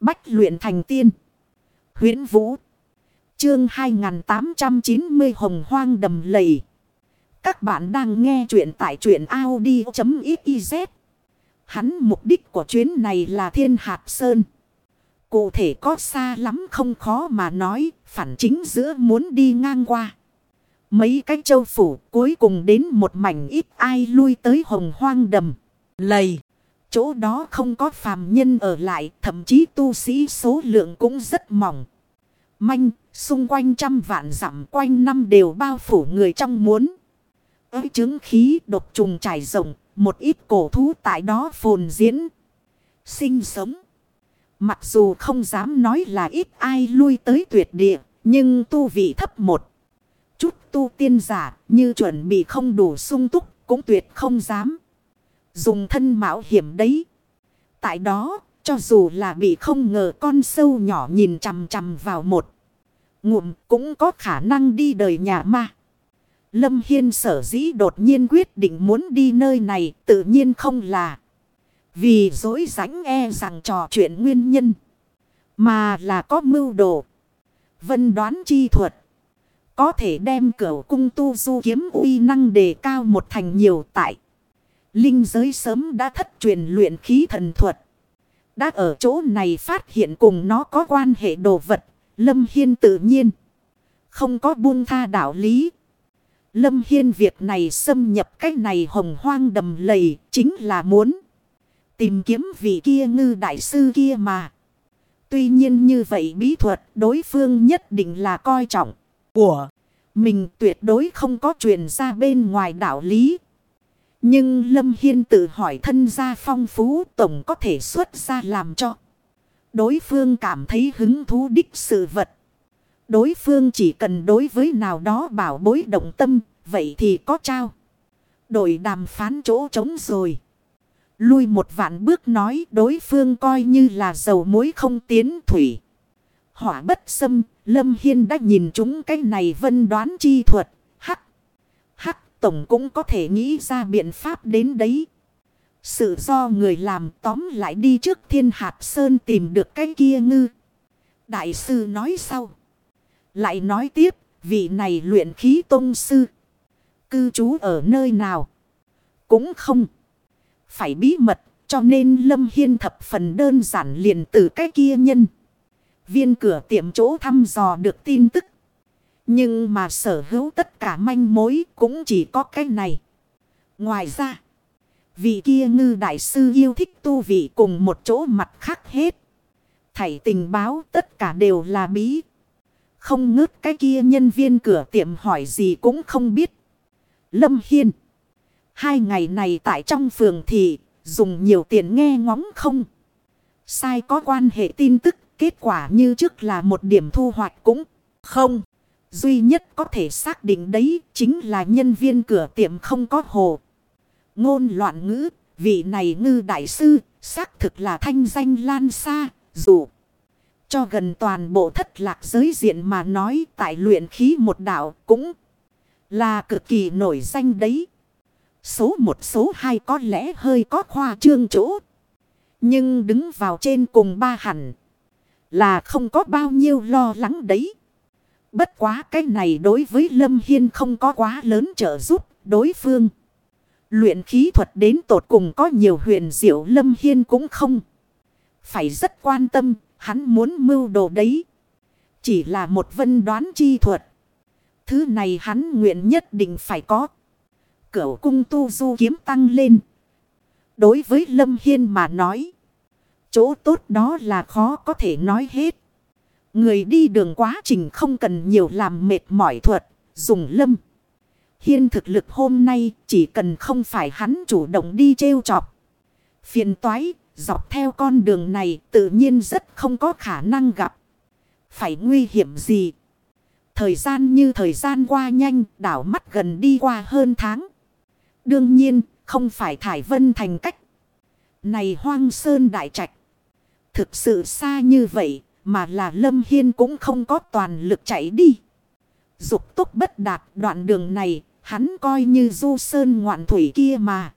Bách luyện thành tiên. huyễn Vũ. Chương 2890 Hồng Hoang Đầm Lầy. Các bạn đang nghe truyện tại truyện Audi.xyz. Hắn mục đích của chuyến này là Thiên Hạt Sơn. Cụ thể có xa lắm không khó mà nói, phản chính giữa muốn đi ngang qua. Mấy cái châu phủ cuối cùng đến một mảnh ít ai lui tới hồng hoang đầm. Lầy. Chỗ đó không có phàm nhân ở lại, thậm chí tu sĩ số lượng cũng rất mỏng. Manh, xung quanh trăm vạn dặm quanh năm đều bao phủ người trong muốn. Ơi chứng khí độc trùng trải rộng, một ít cổ thú tại đó phồn diễn. Sinh sống. Mặc dù không dám nói là ít ai lui tới tuyệt địa, nhưng tu vị thấp một. Chút tu tiên giả như chuẩn bị không đủ sung túc, cũng tuyệt không dám. Dùng thân mạo hiểm đấy. Tại đó, cho dù là bị không ngờ con sâu nhỏ nhìn chằm chằm vào một. Ngụm cũng có khả năng đi đời nhà ma. Lâm Hiên sở dĩ đột nhiên quyết định muốn đi nơi này tự nhiên không là. Vì dối rãnh e rằng trò chuyện nguyên nhân. Mà là có mưu đồ. Vân đoán chi thuật. Có thể đem cửa cung tu du kiếm uy năng đề cao một thành nhiều tại. Linh giới sớm đã thất truyền luyện khí thần thuật. Đã ở chỗ này phát hiện cùng nó có quan hệ đồ vật. Lâm Hiên tự nhiên. Không có buông tha đạo lý. Lâm Hiên việc này xâm nhập cách này hồng hoang đầm lầy chính là muốn. Tìm kiếm vị kia ngư đại sư kia mà. Tuy nhiên như vậy bí thuật đối phương nhất định là coi trọng của mình tuyệt đối không có truyền ra bên ngoài đạo lý. Nhưng Lâm Hiên tự hỏi thân gia phong phú tổng có thể xuất ra làm cho. Đối phương cảm thấy hứng thú đích sự vật. Đối phương chỉ cần đối với nào đó bảo bối động tâm, vậy thì có trao. Đổi đàm phán chỗ trống rồi. Lui một vạn bước nói đối phương coi như là dầu muối không tiến thủy. Hỏa bất xâm, Lâm Hiên đã nhìn chúng cái này vân đoán chi thuật. Hắc, hắc, tổng cũng có thể nghĩ ra biện pháp đến đấy. Sự do người làm tóm lại đi trước thiên hạt sơn tìm được cái kia ngư. Đại sư nói sau. Lại nói tiếp, vị này luyện khí tôn sư. Cư trú ở nơi nào? Cũng không. Phải bí mật, cho nên Lâm Hiên thập phần đơn giản liền từ cái kia nhân. Viên cửa tiệm chỗ thăm dò được tin tức. Nhưng mà sở hữu tất cả manh mối cũng chỉ có cái này. Ngoài ra, vị kia ngư đại sư yêu thích tu vị cùng một chỗ mặt khác hết. Thảy tình báo tất cả đều là bí. Không ngớt cái kia nhân viên cửa tiệm hỏi gì cũng không biết. Lâm Hiên. Hai ngày này tại trong phường thì dùng nhiều tiền nghe ngóng không. Sai có quan hệ tin tức kết quả như trước là một điểm thu hoạch cũng không. Duy nhất có thể xác định đấy chính là nhân viên cửa tiệm không có hồ. Ngôn loạn ngữ, vị này ngư đại sư, xác thực là thanh danh lan xa, dù cho gần toàn bộ thất lạc giới diện mà nói tại luyện khí một đạo cũng là cực kỳ nổi danh đấy. Số một số hai có lẽ hơi có khoa trương chỗ. Nhưng đứng vào trên cùng ba hẳn. Là không có bao nhiêu lo lắng đấy. Bất quá cái này đối với Lâm Hiên không có quá lớn trợ giúp đối phương. Luyện khí thuật đến tột cùng có nhiều huyền diệu Lâm Hiên cũng không. Phải rất quan tâm, hắn muốn mưu đồ đấy. Chỉ là một vân đoán chi thuật. Thứ này hắn nguyện nhất định phải có. Cửu cung tu du kiếm tăng lên. Đối với Lâm Hiên mà nói. Chỗ tốt đó là khó có thể nói hết. Người đi đường quá trình không cần nhiều làm mệt mỏi thuật. Dùng Lâm. Hiên thực lực hôm nay chỉ cần không phải hắn chủ động đi trêu chọc. Phiền toái, dọc theo con đường này tự nhiên rất không có khả năng gặp. Phải nguy hiểm gì? Thời gian như thời gian qua nhanh, đảo mắt gần đi qua hơn tháng. Đương nhiên, không phải Thải Vân thành cách. Này hoang sơn đại trạch. Thực sự xa như vậy, mà là Lâm Hiên cũng không có toàn lực chạy đi. Dục túc bất đạt đoạn đường này, hắn coi như du sơn ngoạn thủy kia mà.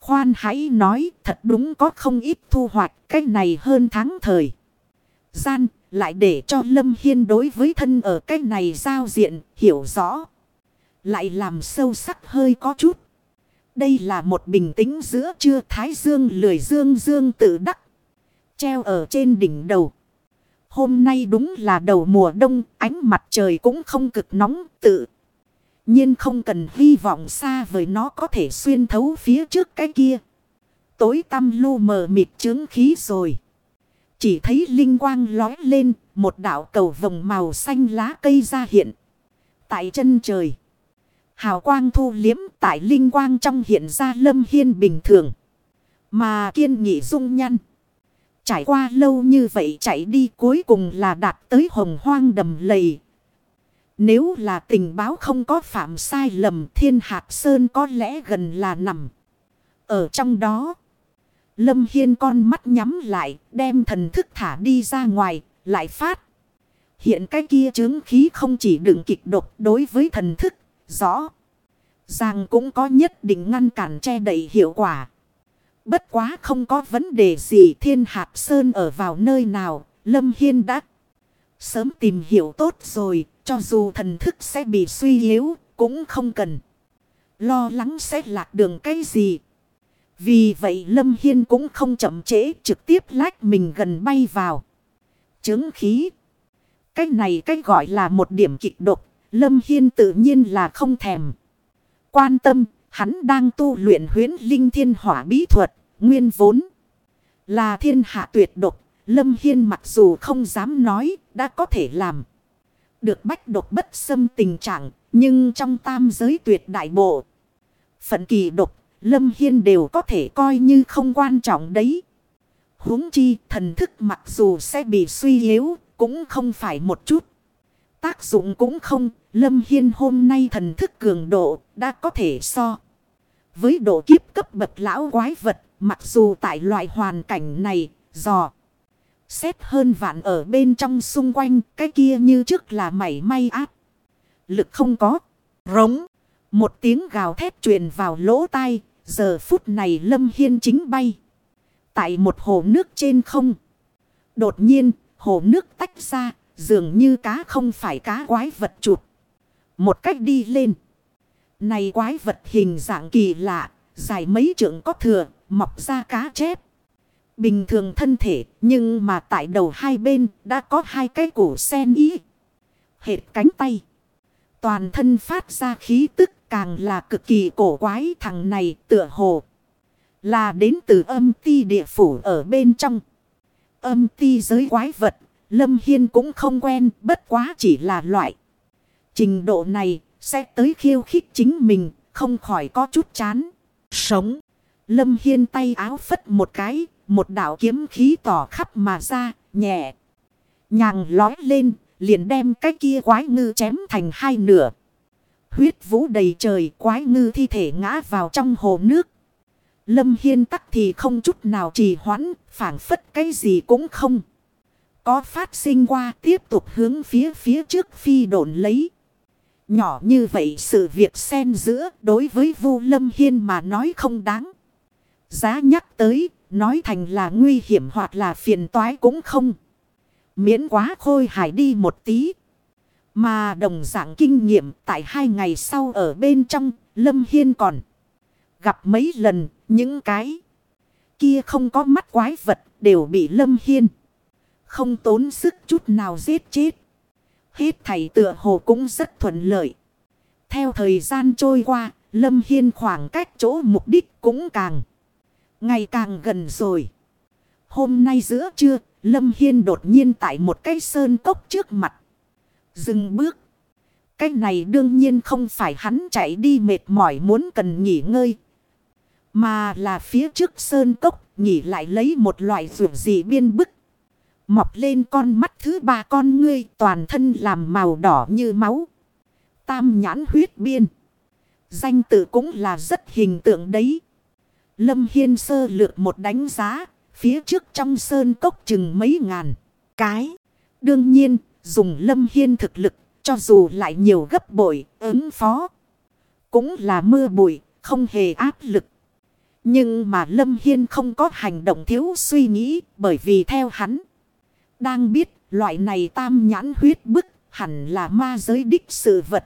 Khoan hãy nói thật đúng có không ít thu hoạch cách này hơn tháng thời. gian, lại để cho Lâm Hiên đối với thân ở cách này giao diện, hiểu rõ. Lại làm sâu sắc hơi có chút. Đây là một bình tĩnh giữa trưa thái dương lười dương dương tự đắc. Treo ở trên đỉnh đầu. Hôm nay đúng là đầu mùa đông, ánh mặt trời cũng không cực nóng tự. nhiên không cần hy vọng xa vời nó có thể xuyên thấu phía trước cái kia. Tối tăm lu mờ mịt trướng khí rồi. Chỉ thấy linh quang lói lên, một đảo cầu vồng màu xanh lá cây ra hiện. Tại chân trời. Hào quang thu liếm tại linh quang trong hiện ra lâm hiên bình thường. Mà kiên nghị dung nhăn. Trải qua lâu như vậy chạy đi cuối cùng là đạt tới hồng hoang đầm lầy. Nếu là tình báo không có phạm sai lầm, thiên hạt sơn có lẽ gần là nằm. Ở trong đó. Lâm Hiên con mắt nhắm lại, đem thần thức thả đi ra ngoài, lại phát. Hiện cái kia chứng khí không chỉ đựng kịch độc đối với thần thức. Rõ. Ràng cũng có nhất định ngăn cản che đẩy hiệu quả. Bất quá không có vấn đề gì thiên hạp sơn ở vào nơi nào, Lâm Hiên đã sớm tìm hiểu tốt rồi, cho dù thần thức sẽ bị suy yếu, cũng không cần. Lo lắng sẽ lạc đường cái gì. Vì vậy Lâm Hiên cũng không chậm trễ trực tiếp lách mình gần bay vào. Chứng khí. Cái này cái gọi là một điểm kịch độc, Lâm Hiên tự nhiên là không thèm. Quan tâm, hắn đang tu luyện huyến linh thiên hỏa bí thuật, nguyên vốn. Là thiên hạ tuyệt độc, Lâm Hiên mặc dù không dám nói, đã có thể làm. Được bách độc bất xâm tình trạng, nhưng trong tam giới tuyệt đại bộ. Phận kỳ độc, Lâm Hiên đều có thể coi như không quan trọng đấy. huống chi, thần thức mặc dù sẽ bị suy yếu, cũng không phải một chút. Tác dụng cũng không, Lâm Hiên hôm nay thần thức cường độ đã có thể so. Với độ kiếp cấp bậc lão quái vật, mặc dù tại loại hoàn cảnh này, dò. Xét hơn vạn ở bên trong xung quanh, cái kia như trước là mảy may áp. Lực không có. Rống. Một tiếng gào thét truyền vào lỗ tai, giờ phút này Lâm Hiên chính bay. Tại một hồ nước trên không. Đột nhiên, hồ nước tách ra, dường như cá không phải cá quái vật chuột. Một cách đi lên. Này quái vật hình dạng kỳ lạ, dài mấy trượng có thừa, mọc ra cá chép. Bình thường thân thể, nhưng mà tại đầu hai bên đã có hai cái cổ sen ý. Hệt cánh tay. Toàn thân phát ra khí tức càng là cực kỳ cổ quái thằng này tựa hồ. Là đến từ âm ti địa phủ ở bên trong. Âm ti giới quái vật, Lâm Hiên cũng không quen, bất quá chỉ là loại. Trình độ này sẽ tới khiêu khích chính mình, không khỏi có chút chán. Sống. Lâm Hiên tay áo phất một cái, một đạo kiếm khí tỏ khắp mà ra, nhẹ. Nhàng lói lên, liền đem cái kia quái ngư chém thành hai nửa. Huyết vũ đầy trời, quái ngư thi thể ngã vào trong hồ nước. Lâm Hiên tắc thì không chút nào trì hoãn, phản phất cái gì cũng không. Có phát sinh qua tiếp tục hướng phía phía trước phi độn lấy. Nhỏ như vậy sự việc xen giữa đối với Vu Lâm Hiên mà nói không đáng. Giá nhắc tới, nói thành là nguy hiểm hoặc là phiền toái cũng không. Miễn quá khôi hài đi một tí. Mà đồng dạng kinh nghiệm tại hai ngày sau ở bên trong, Lâm Hiên còn gặp mấy lần những cái kia không có mắt quái vật đều bị Lâm Hiên không tốn sức chút nào giết chết. Hết thầy tựa hồ cũng rất thuận lợi. Theo thời gian trôi qua, Lâm Hiên khoảng cách chỗ mục đích cũng càng ngày càng gần rồi. Hôm nay giữa trưa, Lâm Hiên đột nhiên tại một cái sơn cốc trước mặt. Dừng bước. Cái này đương nhiên không phải hắn chạy đi mệt mỏi muốn cần nghỉ ngơi. Mà là phía trước sơn cốc nghỉ lại lấy một loại rượu gì biên bức. Mọc lên con mắt thứ ba con ngươi toàn thân làm màu đỏ như máu. Tam nhãn huyết biên. Danh tự cũng là rất hình tượng đấy. Lâm Hiên sơ lược một đánh giá. Phía trước trong sơn cốc chừng mấy ngàn. Cái. Đương nhiên, dùng Lâm Hiên thực lực. Cho dù lại nhiều gấp bội, ứng phó. Cũng là mưa bụi, không hề áp lực. Nhưng mà Lâm Hiên không có hành động thiếu suy nghĩ bởi vì theo hắn. Đang biết loại này tam nhãn huyết bức hẳn là ma giới đích sự vật.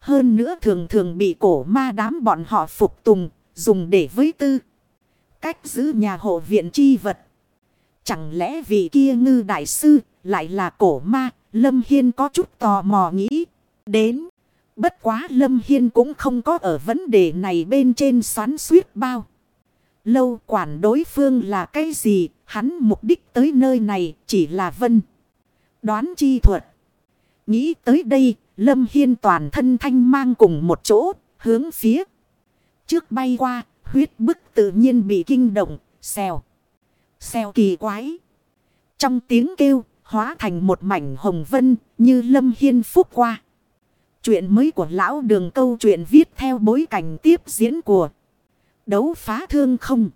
Hơn nữa thường thường bị cổ ma đám bọn họ phục tùng, dùng để với tư. Cách giữ nhà hộ viện chi vật. Chẳng lẽ vì kia ngư đại sư lại là cổ ma, Lâm Hiên có chút tò mò nghĩ. Đến, bất quá Lâm Hiên cũng không có ở vấn đề này bên trên xoắn suýt bao. Lâu quản đối phương là cái gì, hắn mục đích tới nơi này chỉ là vân. Đoán chi thuật. Nghĩ tới đây, Lâm Hiên toàn thân thanh mang cùng một chỗ, hướng phía. Trước bay qua, huyết bức tự nhiên bị kinh động, xèo. Xèo kỳ quái. Trong tiếng kêu, hóa thành một mảnh hồng vân, như Lâm Hiên phúc qua. Chuyện mới của lão đường câu chuyện viết theo bối cảnh tiếp diễn của đấu phá thương không.